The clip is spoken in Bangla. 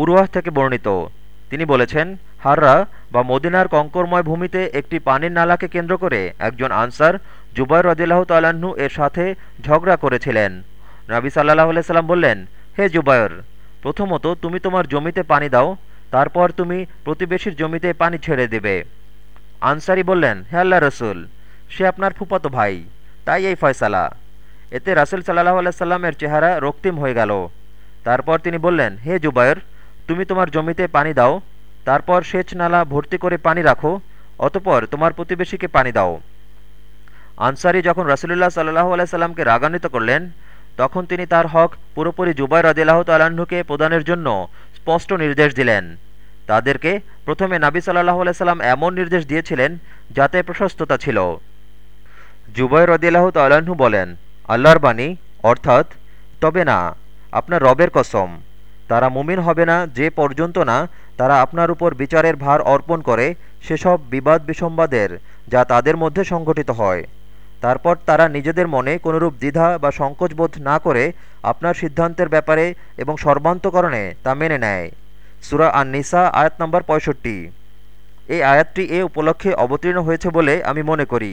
উরওয়াহ থেকে বর্ণিত। তিনি বলেছেন, হাররা বা মদিনার কঙ্করময় ভূমিতে একটি পানির নালাকে কেন্দ্র করে একজন আনসার জুবাইর রদিল্লাহ তাল্লাহ্ন এর সাথে ঝগড়া করেছিলেন। নাবি সাল্লাহ সাল্লাম বললেন, হে জুবায়র প্রথমত তুমি তোমার জমিতে পানি দাও, তারপর তুমি প্রতিবেশীর জমিতে পানি ছেড়ে দেবে। আনসারি বললেন, হে আল্লাহ রসুল, সে আপনার ফুপাতো ভাই, তাই এই ফয়সালা। এতে রাসুল সাল্লাহ আল্লাহ সাল্লামের চেহারা রক্তিম হয়ে গেল। তারপর তিনি বললেন, হে জুবায়র তুমি তোমার জমিতে পানি দাও, তারপর সেচ নালা ভর্তি করে পানি রাখো, অতপর তোমার প্রতিবেশীকে পানি দাও। আনসারি যখন রাসুলুল্লাহ সাল্লাহ আলাইসাল্লামকে রাগান্বিত করলেন, তখন তিনি তার হক পুরোপুরি জুবাই রদিল্লাহ তাল্লাহ্নকে প্রদানের জন্য স্পষ্ট নির্দেশ দিলেন। তাদেরকে প্রথমে নাবি সাল্লাহ আলাইসাল্লাম এমন নির্দেশ দিয়েছিলেন যাতে প্রশস্ততা ছিল। জুবাই রদিল্লাহ তাল্লাহ্ন বলেন, আল্লাহর বাণী, অর্থাৎ তবে না, আপনার রবের কসম। তারা মুমিন হবে না, যে পর্যন্ত না তারা আপনার উপর বিচারের ভার অর্পণ করে সেসব বিবাদ বিসম্বাদের যা তাদের মধ্যে সংঘটিত হয়। তারপর তারা নিজেদের মনে কোনোরূপ দ্বিধা বা সংকোচবোধ না করে আপনার সিদ্ধান্তের ব্যাপারে এবং সর্বান্তকরণে তা মেনে নেয়। সুরা আন নিসা আয়াত নম্বর পঁয়ষট্টি। এই আয়াতটি এ উপলক্ষে অবতীর্ণ হয়েছে বলে আমি মনে করি।